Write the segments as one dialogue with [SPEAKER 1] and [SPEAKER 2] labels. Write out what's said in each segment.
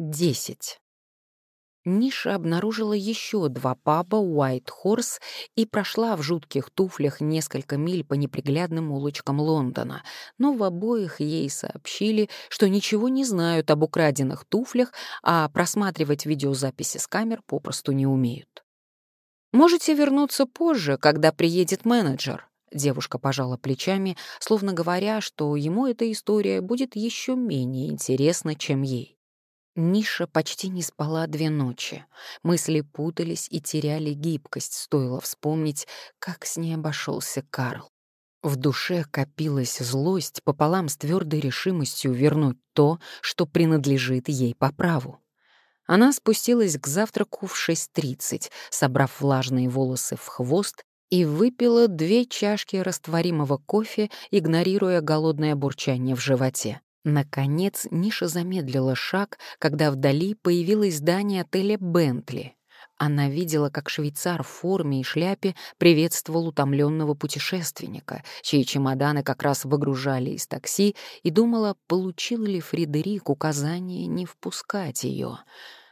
[SPEAKER 1] 10. Ниша обнаружила еще два паба White Horse и прошла в жутких туфлях несколько миль по неприглядным улочкам Лондона, но в обоих ей сообщили, что ничего не знают об украденных туфлях, а просматривать видеозаписи с камер попросту не умеют. «Можете вернуться позже, когда приедет менеджер», Девушка пожала плечами, словно говоря, что ему эта история будет еще менее интересна, чем ей. Ниша почти не спала две ночи. Мысли путались и теряли гибкость, стоило вспомнить, как с ней обошелся Карл. В душе копилась злость пополам с твердой решимостью вернуть то, что принадлежит ей по праву. Она спустилась к завтраку в 6.30, собрав влажные волосы в хвост и выпила две чашки растворимого кофе, игнорируя голодное бурчание в животе. Наконец, Ниша замедлила шаг, когда вдали появилось здание отеля «Бентли». Она видела, как швейцар в форме и шляпе приветствовал утомленного путешественника, чьи чемоданы как раз выгружали из такси, и думала, получил ли Фредерик указание не впускать ее.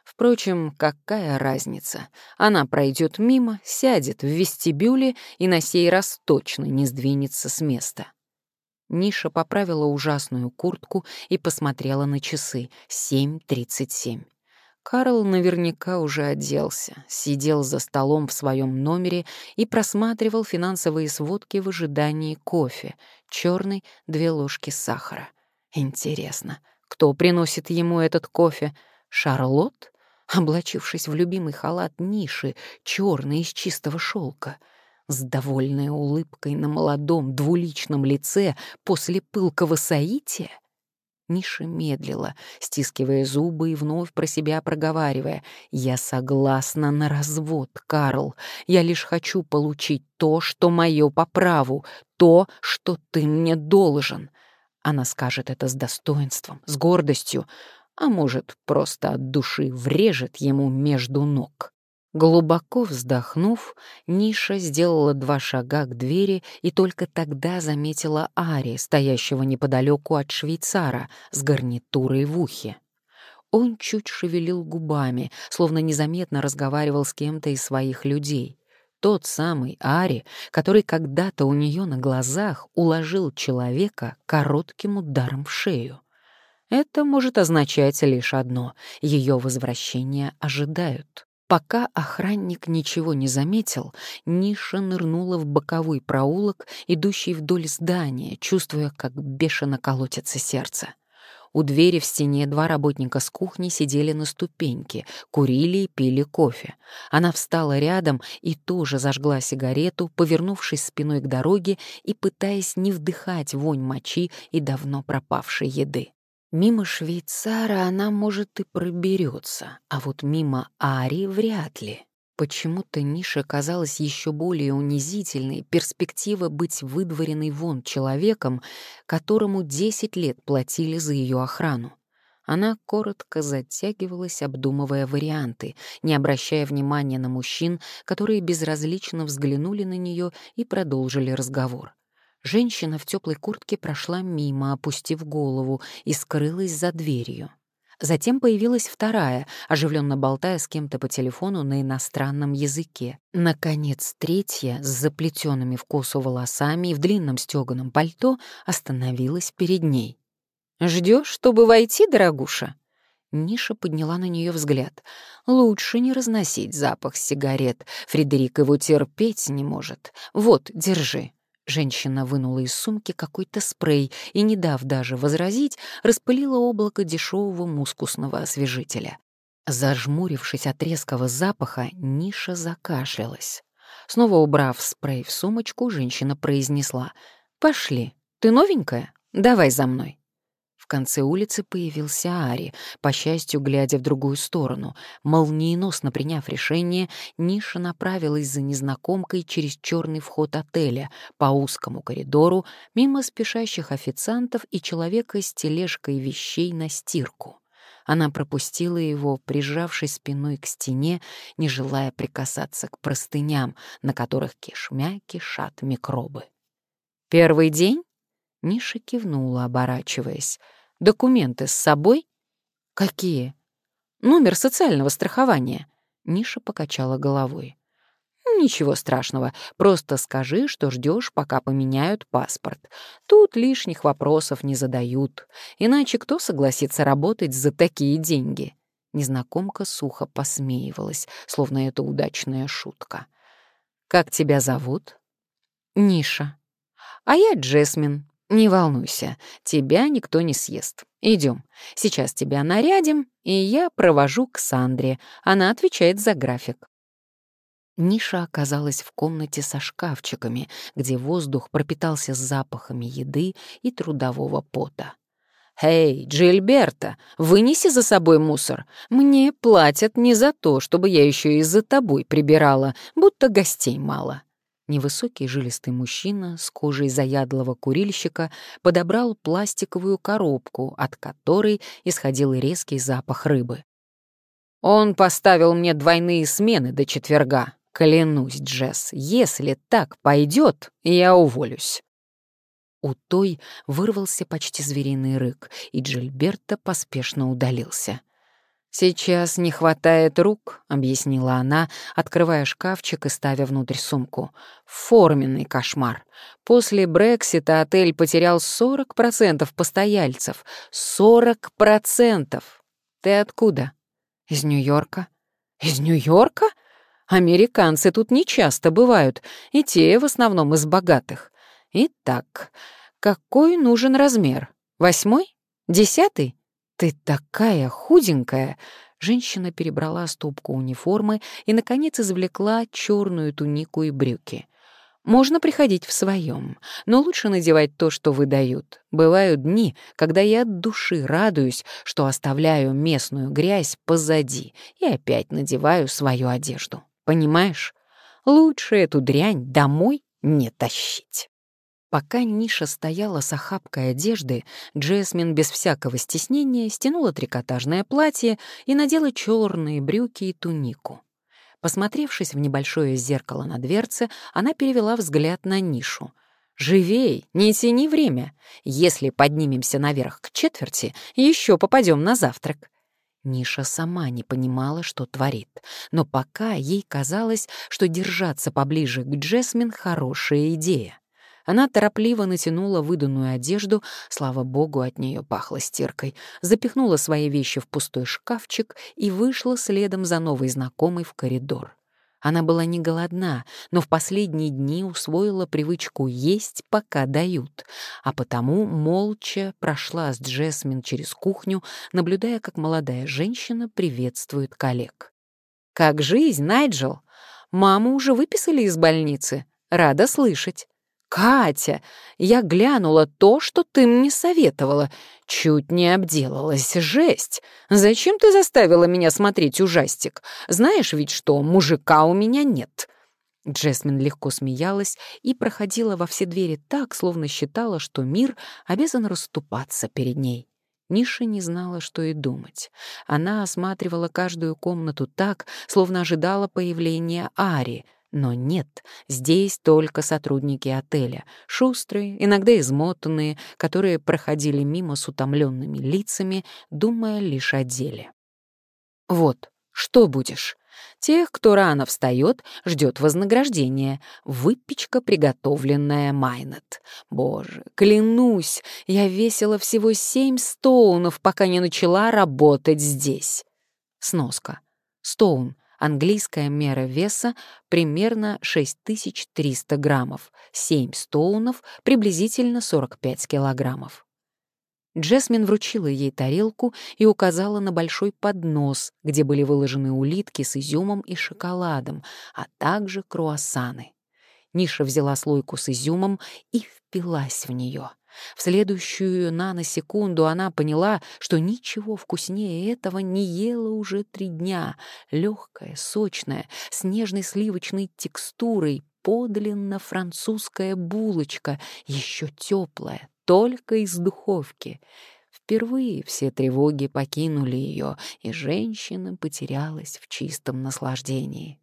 [SPEAKER 1] Впрочем, какая разница? Она пройдет мимо, сядет в вестибюле и на сей раз точно не сдвинется с места. Ниша поправила ужасную куртку и посмотрела на часы. 7.37. Карл наверняка уже оделся, сидел за столом в своем номере и просматривал финансовые сводки в ожидании кофе. Черный — две ложки сахара. Интересно, кто приносит ему этот кофе? Шарлотт? облачившись в любимый халат ниши, черный из чистого шелка, с довольной улыбкой на молодом двуличном лице после пылкого соития? Ниша медлила, стискивая зубы и вновь про себя проговаривая. «Я согласна на развод, Карл. Я лишь хочу получить то, что мое по праву, то, что ты мне должен». Она скажет это с достоинством, с гордостью, а может, просто от души врежет ему между ног. Глубоко вздохнув, Ниша сделала два шага к двери и только тогда заметила Ари, стоящего неподалеку от швейцара, с гарнитурой в ухе. Он чуть шевелил губами, словно незаметно разговаривал с кем-то из своих людей. Тот самый Ари, который когда-то у нее на глазах уложил человека коротким ударом в шею. Это может означать лишь одно — ее возвращение ожидают. Пока охранник ничего не заметил, Ниша нырнула в боковой проулок, идущий вдоль здания, чувствуя, как бешено колотится сердце. У двери в стене два работника с кухни сидели на ступеньке, курили и пили кофе. Она встала рядом и тоже зажгла сигарету, повернувшись спиной к дороге и пытаясь не вдыхать вонь мочи и давно пропавшей еды. Мимо швейцара она, может, и проберется, а вот мимо Ари вряд ли. Почему-то Ниша казалась еще более унизительной перспектива быть выдворенной вон человеком, которому 10 лет платили за ее охрану. Она коротко затягивалась, обдумывая варианты, не обращая внимания на мужчин, которые безразлично взглянули на нее и продолжили разговор. Женщина в теплой куртке прошла мимо, опустив голову, и скрылась за дверью. Затем появилась вторая, оживленно болтая с кем-то по телефону на иностранном языке. Наконец, третья, с заплетенными в косу волосами и в длинном стеганом пальто, остановилась перед ней. Ждешь, чтобы войти, дорогуша?» Ниша подняла на нее взгляд. «Лучше не разносить запах сигарет. Фредерик его терпеть не может. Вот, держи». Женщина вынула из сумки какой-то спрей и, не дав даже возразить, распылила облако дешевого мускусного освежителя. Зажмурившись от резкого запаха, Ниша закашлялась. Снова убрав спрей в сумочку, женщина произнесла «Пошли, ты новенькая? Давай за мной» конце улицы появился Ари, по счастью, глядя в другую сторону. Молниеносно приняв решение, Ниша направилась за незнакомкой через черный вход отеля, по узкому коридору, мимо спешащих официантов и человека с тележкой вещей на стирку. Она пропустила его, прижавшись спиной к стене, не желая прикасаться к простыням, на которых кишмя кишат микробы. «Первый день?» Ниша кивнула, оборачиваясь. Документы с собой? Какие? Номер социального страхования». Ниша покачала головой. «Ничего страшного, просто скажи, что ждешь, пока поменяют паспорт. Тут лишних вопросов не задают. Иначе кто согласится работать за такие деньги?» Незнакомка сухо посмеивалась, словно это удачная шутка. «Как тебя зовут?» «Ниша». «А я Джесмин. Не волнуйся, тебя никто не съест. Идем. Сейчас тебя нарядим, и я провожу к Сандре. Она отвечает за график». Ниша оказалась в комнате со шкафчиками, где воздух пропитался запахами еды и трудового пота. «Эй, Джильберта, вынеси за собой мусор. Мне платят не за то, чтобы я еще и за тобой прибирала, будто гостей мало». Невысокий жилистый мужчина с кожей заядлого курильщика подобрал пластиковую коробку, от которой исходил резкий запах рыбы. «Он поставил мне двойные смены до четверга. Клянусь, Джесс, если так пойдет, я уволюсь». У той вырвался почти звериный рык, и Джильберта поспешно удалился. «Сейчас не хватает рук», — объяснила она, открывая шкафчик и ставя внутрь сумку. «Форменный кошмар. После Брексита отель потерял 40% постояльцев. 40%! Ты откуда? Из Нью-Йорка? Из Нью-Йорка? Американцы тут нечасто бывают, и те в основном из богатых. Итак, какой нужен размер? Восьмой? Десятый? «Ты такая худенькая!» Женщина перебрала стопку униформы и, наконец, извлекла черную тунику и брюки. «Можно приходить в своем, но лучше надевать то, что выдают. Бывают дни, когда я от души радуюсь, что оставляю местную грязь позади и опять надеваю свою одежду. Понимаешь? Лучше эту дрянь домой не тащить». Пока Ниша стояла с охапкой одежды, Джесмин без всякого стеснения стянула трикотажное платье и надела черные брюки и тунику. Посмотревшись в небольшое зеркало на дверце, она перевела взгляд на Нишу. «Живей, не тяни время. Если поднимемся наверх к четверти, еще попадем на завтрак». Ниша сама не понимала, что творит, но пока ей казалось, что держаться поближе к Джесмин — хорошая идея. Она торопливо натянула выданную одежду, слава богу, от нее пахло стиркой, запихнула свои вещи в пустой шкафчик и вышла следом за новой знакомой в коридор. Она была не голодна, но в последние дни усвоила привычку есть, пока дают, а потому молча прошла с Джесмин через кухню, наблюдая, как молодая женщина приветствует коллег. «Как жизнь, Найджел? Маму уже выписали из больницы. Рада слышать. «Катя, я глянула то, что ты мне советовала. Чуть не обделалась. Жесть! Зачем ты заставила меня смотреть ужастик? Знаешь ведь что, мужика у меня нет». Джесмин легко смеялась и проходила во все двери так, словно считала, что мир обязан расступаться перед ней. Ниша не знала, что и думать. Она осматривала каждую комнату так, словно ожидала появления Ари — но нет, здесь только сотрудники отеля, шустрые, иногда измотанные, которые проходили мимо с утомленными лицами, думая лишь о деле. «Вот, что будешь?» Тех, кто рано встает, ждет вознаграждение. Выпечка, приготовленная Майнет. Боже, клянусь, я весила всего семь стоунов, пока не начала работать здесь. Сноска. Стоун Английская мера веса примерно 6300 граммов, 7 стоунов, приблизительно 45 килограммов. Джесмин вручила ей тарелку и указала на большой поднос, где были выложены улитки с изюмом и шоколадом, а также круассаны. Ниша взяла слойку с изюмом и впилась в нее. В следующую наносекунду она поняла, что ничего вкуснее этого не ела уже три дня. Легкая, сочная, с нежной сливочной текстурой, подлинно французская булочка, еще теплая, только из духовки. Впервые все тревоги покинули ее, и женщина потерялась в чистом наслаждении.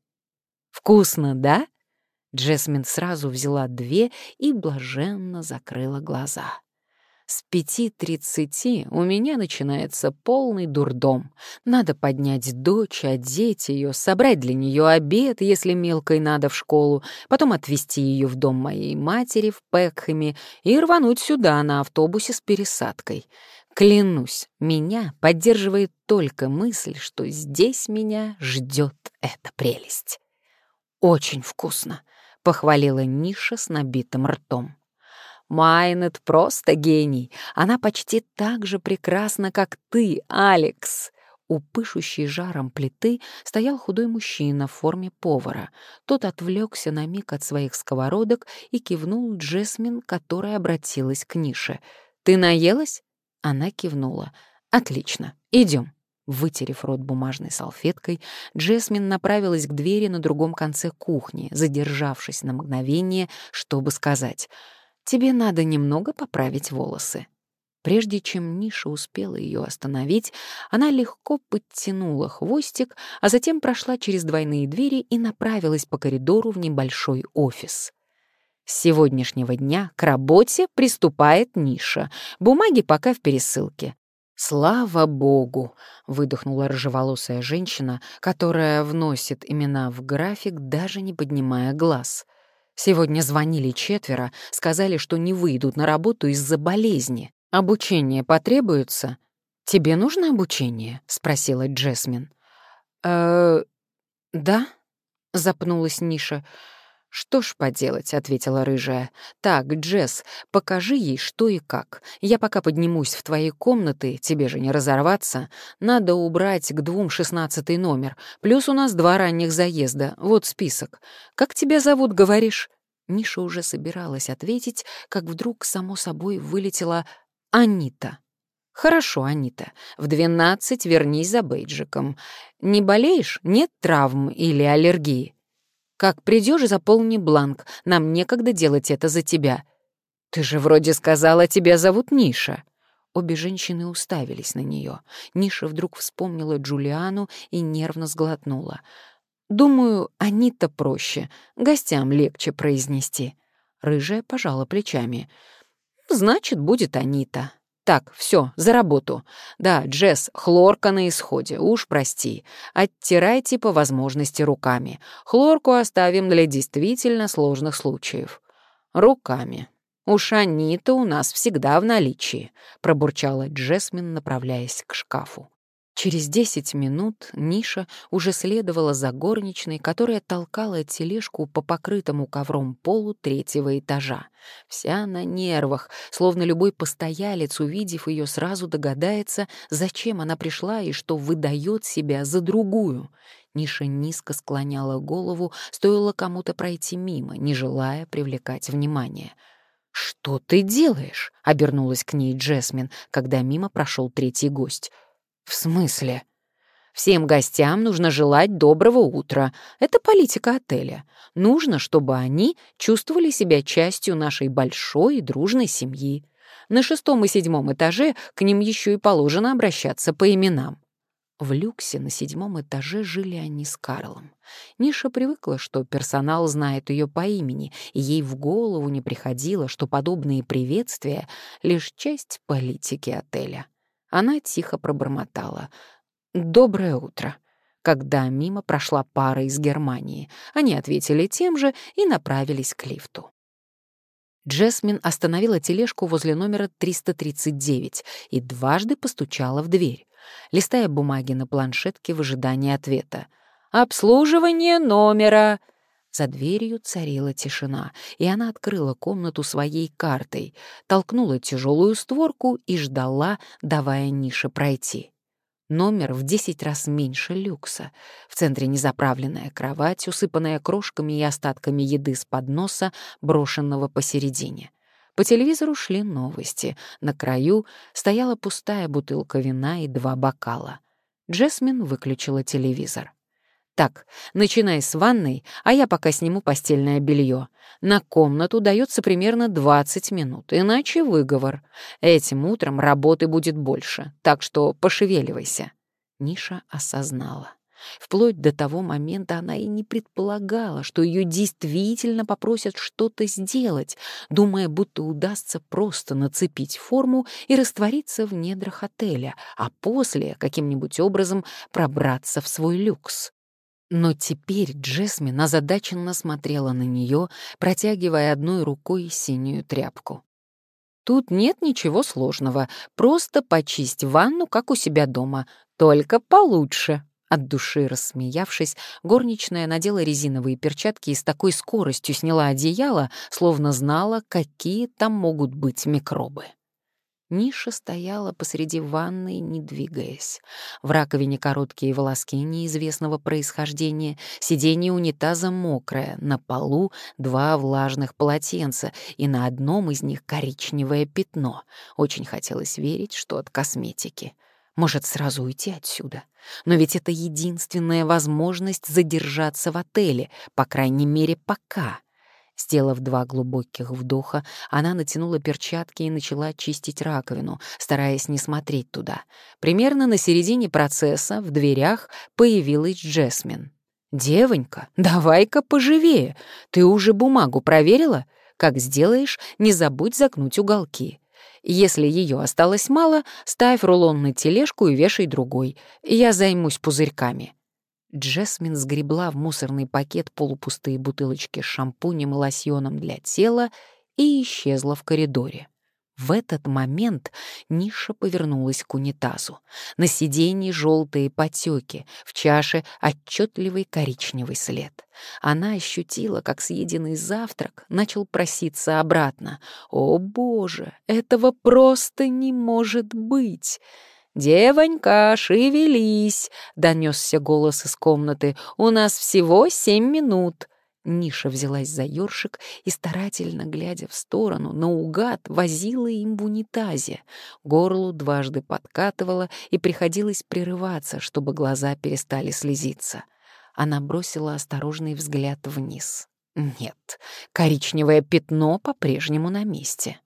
[SPEAKER 1] «Вкусно, да?» Джесмин сразу взяла две и блаженно закрыла глаза. С пяти тридцати у меня начинается полный дурдом. Надо поднять дочь, одеть ее, собрать для нее обед, если мелкой надо в школу, потом отвезти ее в дом моей матери в Пекхэме и рвануть сюда на автобусе с пересадкой. Клянусь, меня поддерживает только мысль, что здесь меня ждет эта прелесть. «Очень вкусно», — похвалила Ниша с набитым ртом. Майнет просто гений. Она почти так же прекрасна, как ты, Алекс. У пышущей жаром плиты стоял худой мужчина в форме повара. Тот отвлекся на миг от своих сковородок и кивнул Джесмин, которая обратилась к Нише. «Ты наелась?» Она кивнула. «Отлично, идем. Вытерев рот бумажной салфеткой, Джесмин направилась к двери на другом конце кухни, задержавшись на мгновение, чтобы сказать — Тебе надо немного поправить волосы». Прежде чем Ниша успела ее остановить, она легко подтянула хвостик, а затем прошла через двойные двери и направилась по коридору в небольшой офис. С сегодняшнего дня к работе приступает Ниша. Бумаги пока в пересылке. «Слава богу!» — выдохнула рыжеволосая женщина, которая вносит имена в график, даже не поднимая глаз. Сегодня звонили четверо, сказали, что не выйдут на работу из-за болезни. Обучение потребуется? Тебе нужно обучение? спросила Джесмин. Э, да, запнулась Ниша. «Что ж поделать», — ответила рыжая. «Так, Джесс, покажи ей, что и как. Я пока поднимусь в твои комнаты, тебе же не разорваться. Надо убрать к двум шестнадцатый номер. Плюс у нас два ранних заезда. Вот список. Как тебя зовут, говоришь?» Ниша уже собиралась ответить, как вдруг, само собой, вылетела «Анита». «Хорошо, Анита. В двенадцать вернись за бейджиком. Не болеешь? Нет травм или аллергии?» Как придешь, заполни бланк. Нам некогда делать это за тебя. Ты же вроде сказала, тебя зовут Ниша. Обе женщины уставились на нее. Ниша вдруг вспомнила Джулиану и нервно сглотнула. «Думаю, они-то проще. Гостям легче произнести». Рыжая пожала плечами. «Значит, будет Анита. Так, все, за работу. Да, Джесс, хлорка на исходе, уж прости. Оттирайте по возможности руками. Хлорку оставим для действительно сложных случаев. Руками. Уж они-то у нас всегда в наличии, пробурчала Джесмин, направляясь к шкафу. Через десять минут Ниша уже следовала за горничной, которая толкала тележку по покрытому ковром полу третьего этажа. Вся на нервах, словно любой постоялец, увидев ее, сразу догадается, зачем она пришла и что выдает себя за другую. Ниша низко склоняла голову, стоило кому-то пройти мимо, не желая привлекать внимание. «Что ты делаешь?» — обернулась к ней Джесмин, когда мимо прошел третий гость — «В смысле?» «Всем гостям нужно желать доброго утра. Это политика отеля. Нужно, чтобы они чувствовали себя частью нашей большой и дружной семьи. На шестом и седьмом этаже к ним еще и положено обращаться по именам. В люксе на седьмом этаже жили они с Карлом. Ниша привыкла, что персонал знает ее по имени, и ей в голову не приходило, что подобные приветствия — лишь часть политики отеля. Она тихо пробормотала. «Доброе утро», когда мимо прошла пара из Германии. Они ответили тем же и направились к лифту. Джесмин остановила тележку возле номера 339 и дважды постучала в дверь, листая бумаги на планшетке в ожидании ответа. «Обслуживание номера!» За дверью царила тишина, и она открыла комнату своей картой, толкнула тяжелую створку и ждала, давая Нише пройти. Номер в десять раз меньше люкса. В центре незаправленная кровать, усыпанная крошками и остатками еды с подноса, брошенного посередине. По телевизору шли новости. На краю стояла пустая бутылка вина и два бокала. Джесмин выключила телевизор. Так, начинай с ванной, а я пока сниму постельное белье. На комнату дается примерно 20 минут, иначе выговор. Этим утром работы будет больше, так что пошевеливайся. Ниша осознала. Вплоть до того момента она и не предполагала, что ее действительно попросят что-то сделать, думая, будто удастся просто нацепить форму и раствориться в недрах отеля, а после каким-нибудь образом пробраться в свой люкс. Но теперь Джесмин озадаченно смотрела на нее, протягивая одной рукой синюю тряпку. «Тут нет ничего сложного, просто почисть ванну, как у себя дома, только получше», от души рассмеявшись, горничная надела резиновые перчатки и с такой скоростью сняла одеяло, словно знала, какие там могут быть микробы. Ниша стояла посреди ванной, не двигаясь. В раковине короткие волоски неизвестного происхождения, сиденье унитаза мокрое, на полу два влажных полотенца, и на одном из них коричневое пятно. Очень хотелось верить, что от косметики. Может, сразу уйти отсюда? Но ведь это единственная возможность задержаться в отеле, по крайней мере, пока. Сделав два глубоких вдоха, она натянула перчатки и начала чистить раковину, стараясь не смотреть туда. Примерно на середине процесса в дверях появилась Джесмин. «Девонька, давай-ка поживее. Ты уже бумагу проверила? Как сделаешь, не забудь загнуть уголки. Если ее осталось мало, ставь рулон на тележку и вешай другой. Я займусь пузырьками». Джесмин сгребла в мусорный пакет полупустые бутылочки с шампунем и лосьоном для тела и исчезла в коридоре. В этот момент Ниша повернулась к унитазу. На сиденье желтые потеки, в чаше отчетливый коричневый след. Она ощутила, как съеденный завтрак начал проситься обратно. «О, Боже, этого просто не может быть!» «Девонька, шевелись!» — донесся голос из комнаты. «У нас всего семь минут!» Ниша взялась за ёршик и, старательно глядя в сторону, наугад возила им в унитазе. Горлу дважды подкатывала и приходилось прерываться, чтобы глаза перестали слезиться. Она бросила осторожный взгляд вниз. Нет, коричневое пятно по-прежнему на месте.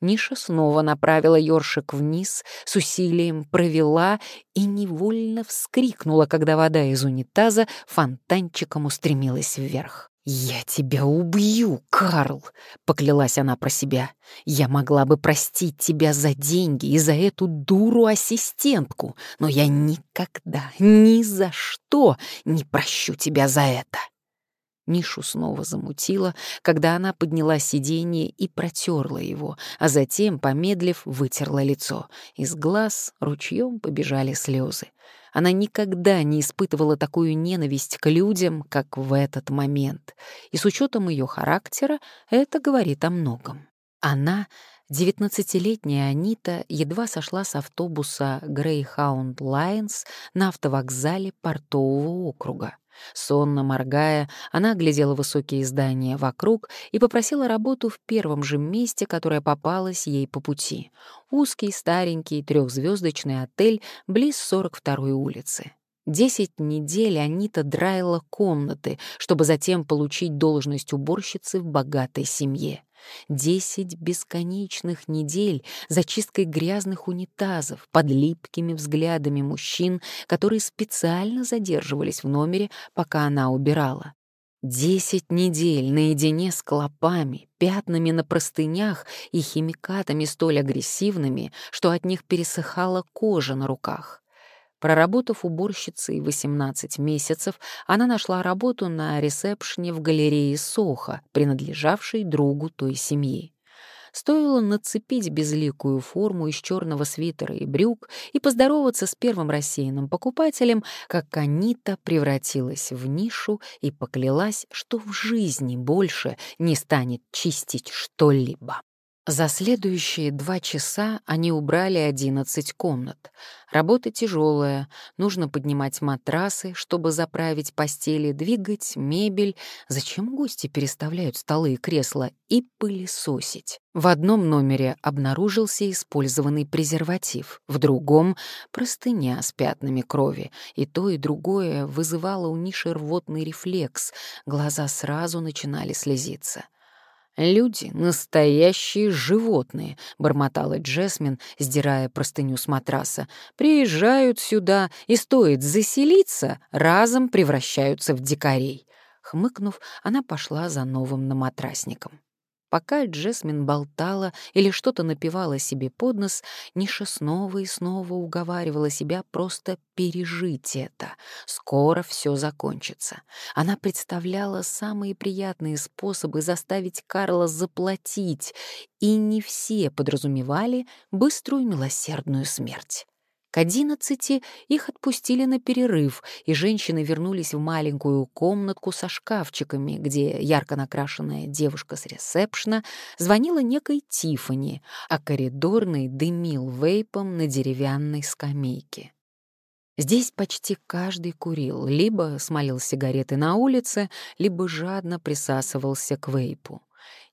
[SPEAKER 1] Ниша снова направила ёршик вниз, с усилием провела и невольно вскрикнула, когда вода из унитаза фонтанчиком устремилась вверх. «Я тебя убью, Карл!» — поклялась она про себя. «Я могла бы простить тебя за деньги и за эту дуру-ассистентку, но я никогда, ни за что не прощу тебя за это!» Нишу снова замутила, когда она подняла сиденье и протерла его, а затем, помедлив, вытерла лицо. Из глаз ручьем побежали слезы. Она никогда не испытывала такую ненависть к людям, как в этот момент. И с учетом ее характера это говорит о многом. Она, девятнадцатилетняя Анита, едва сошла с автобуса Greyhound Lines на автовокзале портового округа. Сонно моргая, она оглядела высокие здания вокруг и попросила работу в первом же месте, которое попалось ей по пути. Узкий, старенький, трехзвездочный отель близ 42-й улицы. Десять недель Анита драила комнаты, чтобы затем получить должность уборщицы в богатой семье. Десять бесконечных недель зачисткой грязных унитазов под липкими взглядами мужчин, которые специально задерживались в номере, пока она убирала. Десять недель наедине с клопами, пятнами на простынях и химикатами столь агрессивными, что от них пересыхала кожа на руках. Проработав уборщицей 18 месяцев, она нашла работу на ресепшне в галерее Соха, принадлежавшей другу той семьи. Стоило нацепить безликую форму из черного свитера и брюк и поздороваться с первым рассеянным покупателем, как Анита превратилась в нишу и поклялась, что в жизни больше не станет чистить что-либо. За следующие два часа они убрали одиннадцать комнат. Работа тяжелая, нужно поднимать матрасы, чтобы заправить постели, двигать мебель, зачем гости переставляют столы и кресла, и пылесосить. В одном номере обнаружился использованный презерватив, в другом — простыня с пятнами крови, и то, и другое вызывало у Ниши рвотный рефлекс, глаза сразу начинали слезиться. «Люди — настоящие животные», — бормотала Джесмин, сдирая простыню с матраса. «Приезжают сюда, и стоит заселиться, разом превращаются в дикарей». Хмыкнув, она пошла за новым наматрасником. Пока Джесмин болтала или что-то напевала себе под нос, Ниша снова и снова уговаривала себя просто пережить это. Скоро все закончится. Она представляла самые приятные способы заставить Карла заплатить, и не все подразумевали быструю милосердную смерть. К одиннадцати их отпустили на перерыв, и женщины вернулись в маленькую комнатку со шкафчиками, где ярко накрашенная девушка с ресепшна звонила некой Тифани, а коридорный дымил вейпом на деревянной скамейке. Здесь почти каждый курил, либо смолил сигареты на улице, либо жадно присасывался к вейпу.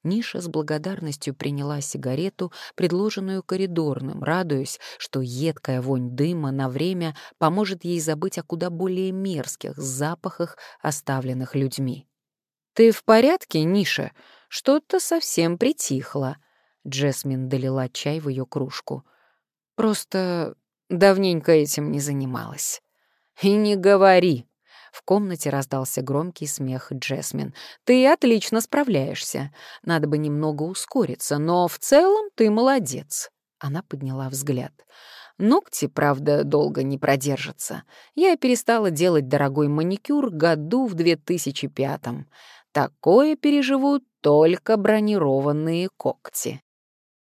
[SPEAKER 1] Ниша с благодарностью приняла сигарету, предложенную коридорным, радуясь, что едкая вонь дыма на время поможет ей забыть о куда более мерзких запахах, оставленных людьми. «Ты в порядке, Ниша? Что-то совсем притихло». Джесмин долила чай в ее кружку. «Просто давненько этим не занималась». «И не говори», в комнате раздался громкий смех Джесмин. «Ты отлично справляешься. Надо бы немного ускориться, но в целом ты молодец». Она подняла взгляд. Ногти, правда, долго не продержатся. Я перестала делать дорогой маникюр году в 2005-м. Такое переживут только бронированные когти.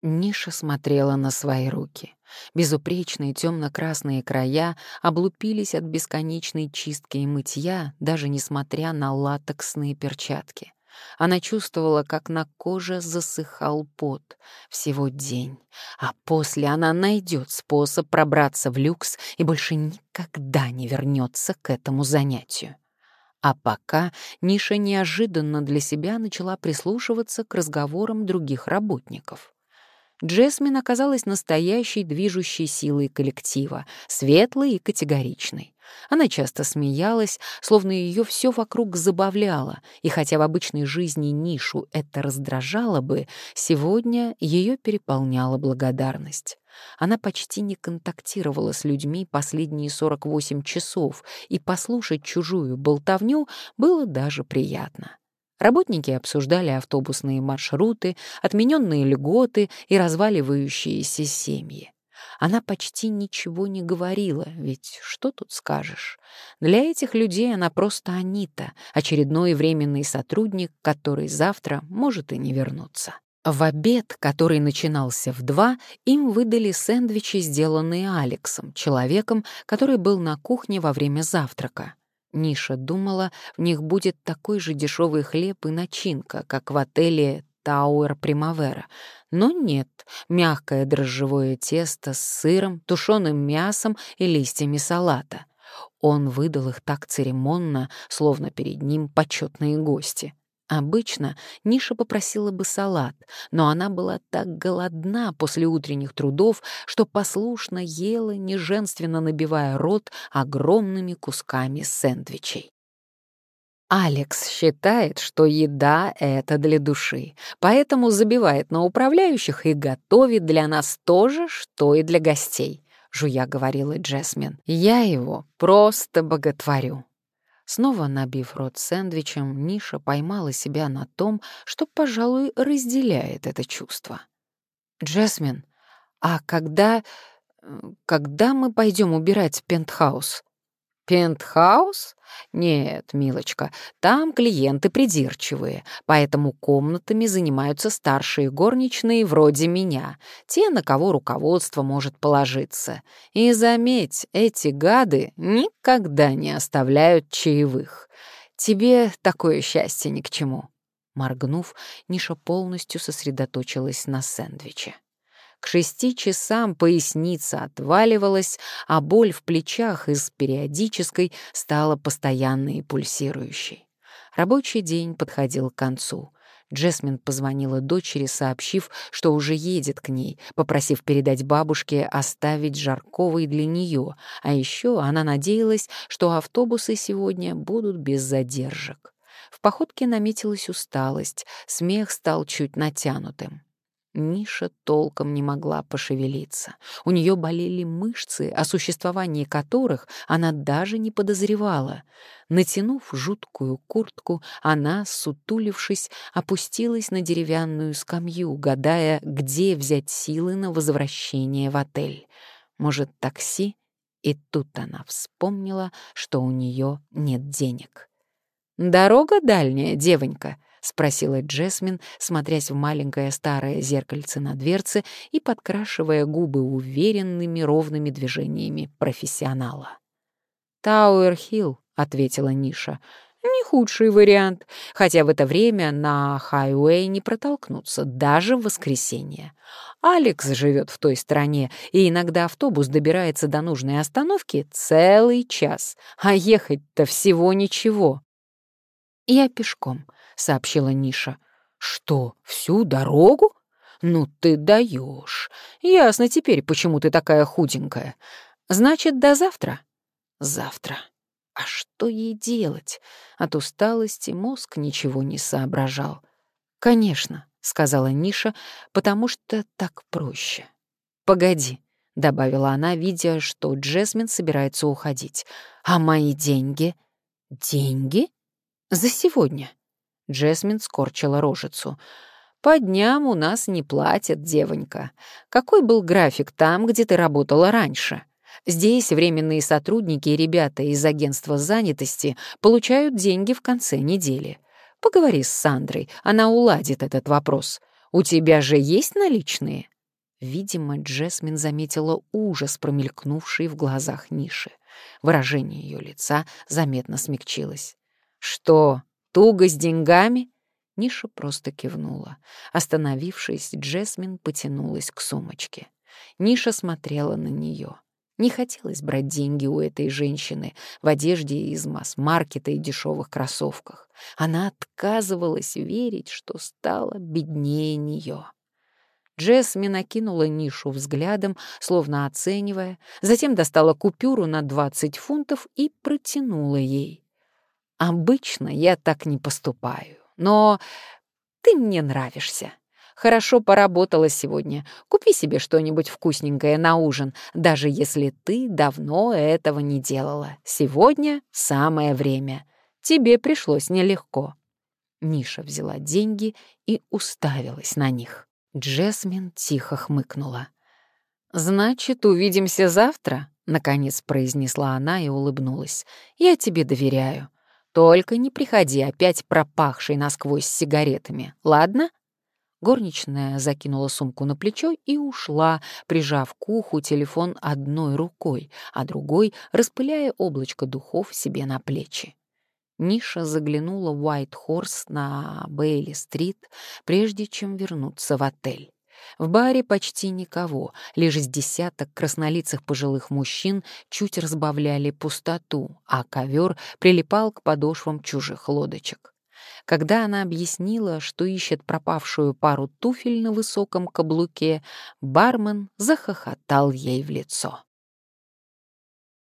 [SPEAKER 1] Ниша смотрела на свои руки. Безупречные темно-красные края облупились от бесконечной чистки и мытья, даже несмотря на латексные перчатки. Она чувствовала, как на коже засыхал пот. Всего день. А после она найдет способ пробраться в люкс и больше никогда не вернется к этому занятию. А пока Ниша неожиданно для себя начала прислушиваться к разговорам других работников. Джесмин оказалась настоящей движущей силой коллектива, светлой и категоричной. Она часто смеялась, словно ее все вокруг забавляло, и хотя в обычной жизни нишу это раздражало бы, сегодня ее переполняла благодарность. Она почти не контактировала с людьми последние 48 часов, и послушать чужую болтовню было даже приятно. Работники обсуждали автобусные маршруты, отмененные льготы и разваливающиеся семьи. Она почти ничего не говорила, ведь что тут скажешь? Для этих людей она просто Анита, очередной временный сотрудник, который завтра может и не вернуться. В обед, который начинался в два, им выдали сэндвичи, сделанные Алексом, человеком, который был на кухне во время завтрака. Ниша думала, в них будет такой же дешевый хлеб и начинка, как в отеле Тауэр Примавера. Но нет, мягкое дрожжевое тесто с сыром, тушеным мясом и листьями салата. Он выдал их так церемонно, словно перед ним почетные гости. Обычно Ниша попросила бы салат, но она была так голодна после утренних трудов, что послушно ела, неженственно набивая рот огромными кусками сэндвичей. Алекс считает, что еда — это для души, поэтому забивает на управляющих и готовит для нас то же, что и для гостей, — жуя говорила Джесмин. «Я его просто боготворю». Снова набив рот сэндвичем, Ниша поймала себя на том, что, пожалуй, разделяет это чувство. «Джесмин, а когда... Э, когда мы пойдем убирать пентхаус?» «Пентхаус? Нет, милочка, там клиенты придирчивые, поэтому комнатами занимаются старшие горничные вроде меня, те, на кого руководство может положиться. И заметь, эти гады никогда не оставляют чаевых. Тебе такое счастье ни к чему». Моргнув, Ниша полностью сосредоточилась на сэндвиче. К шести часам поясница отваливалась, а боль в плечах из периодической стала постоянной и пульсирующей. Рабочий день подходил к концу. Джесмин позвонила дочери, сообщив, что уже едет к ней, попросив передать бабушке оставить жарковый для нее, а еще она надеялась, что автобусы сегодня будут без задержек. В походке наметилась усталость, смех стал чуть натянутым. Ниша толком не могла пошевелиться. У нее болели мышцы, о существовании которых она даже не подозревала. Натянув жуткую куртку, она, сутулившись, опустилась на деревянную скамью, гадая, где взять силы на возвращение в отель. Может, такси? И тут она вспомнила, что у нее нет денег. «Дорога дальняя, девонька», — спросила Джесмин, смотрясь в маленькое старое зеркальце на дверце и подкрашивая губы уверенными ровными движениями профессионала. «Тауэр-Хилл», — ответила Ниша, — «не худший вариант, хотя в это время на хайуэй не протолкнуться, даже в воскресенье. Алекс живет в той стороне, и иногда автобус добирается до нужной остановки целый час, а ехать-то всего ничего». «Я пешком», — сообщила Ниша. «Что, всю дорогу? Ну ты даешь. Ясно теперь, почему ты такая худенькая. Значит, до завтра?» «Завтра. А что ей делать?» От усталости мозг ничего не соображал. «Конечно», — сказала Ниша, — «потому что так проще». «Погоди», — добавила она, видя, что Джесмин собирается уходить. «А мои деньги?» «Деньги? За сегодня?» Джесмин скорчила рожицу. «По дням у нас не платят, девонька. Какой был график там, где ты работала раньше? Здесь временные сотрудники и ребята из агентства занятости получают деньги в конце недели. Поговори с Сандрой, она уладит этот вопрос. У тебя же есть наличные?» Видимо, Джесмин заметила ужас, промелькнувший в глазах Ниши. Выражение ее лица заметно смягчилось. «Что, Туго с деньгами?» Ниша просто кивнула. Остановившись, Джесмин потянулась к сумочке. Ниша смотрела на нее. Не хотелось брать деньги у этой женщины в одежде из масс-маркета и дешевых кроссовках. Она отказывалась верить, что стала беднее нее. Джесмин окинула нишу взглядом, словно оценивая, затем достала купюру на 20 фунтов и протянула ей. Обычно я так не поступаю, но ты мне нравишься. Хорошо поработала сегодня. Купи себе что-нибудь вкусненькое на ужин, даже если ты давно этого не делала. Сегодня самое время. Тебе пришлось нелегко». Ниша взяла деньги и уставилась на них. Джесмин тихо хмыкнула. «Значит, увидимся завтра?» — наконец произнесла она и улыбнулась. «Я тебе доверяю. Только не приходи опять пропахший насквозь сигаретами, ладно?» Горничная закинула сумку на плечо и ушла, прижав к уху телефон одной рукой, а другой распыляя облачко духов себе на плечи. Ниша заглянула в Уайт Хорс на Бейли-стрит, прежде чем вернуться в отель. В баре почти никого, лишь с десяток краснолицых пожилых мужчин чуть разбавляли пустоту, а ковер прилипал к подошвам чужих лодочек. Когда она объяснила, что ищет пропавшую пару туфель на высоком каблуке, бармен захохотал ей в лицо.